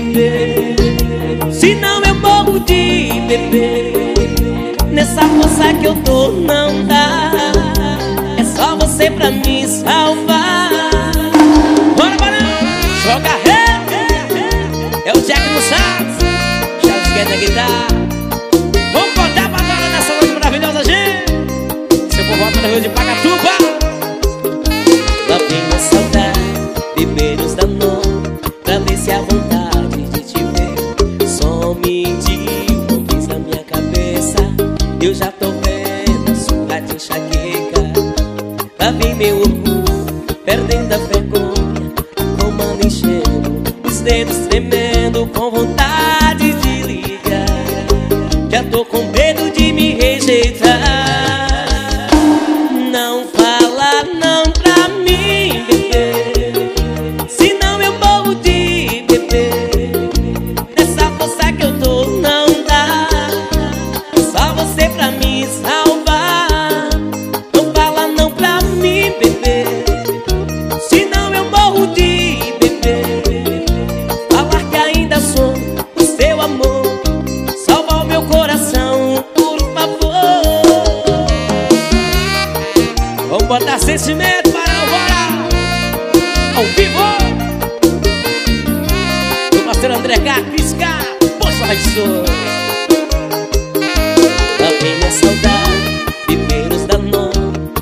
beber. Senão eu morro de beber. Nessa força que eu tô não dá. É só você pra me salvar. Bora, bora! Joga! É o Jack no sax Charles Guedes na guitarra enxaqueca Lá vem meu orgulho, perdendo a vergonha A comanda enchendo, os dedos tremendo Com vontade de ligar. Já tô com medo de me rejeitar. Não fala não pra mim, bebê. Senão eu morro de beber Nessa força que eu tô não dá. Só você pra me salvar Botar sentimento para o bora Ao vivo. O parceiro André Capisca Poxa, Radisson a saudade Viveiros da noite.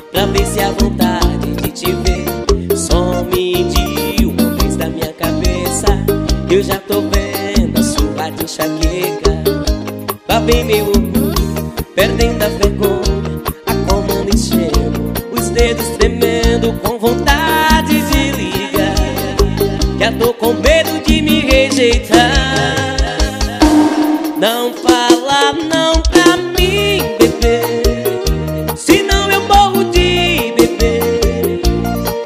Pra ver se a vontade de te ver Some de uma vez da minha cabeça. Eu já tô vendo a sua enxaqueca. Lá vem meu orgulho Perdendo a vergonha dedos tremendo com vontade de ligar. Já tô com medo de me rejeitar. Não fala não pra mim, bebê. Senão eu morro de bebê.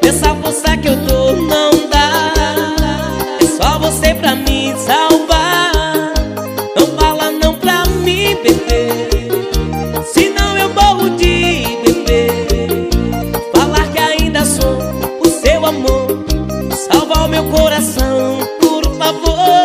Essa força que eu tô não dá. É só você pra me salvar. amor, salvar o meu coração, por favor.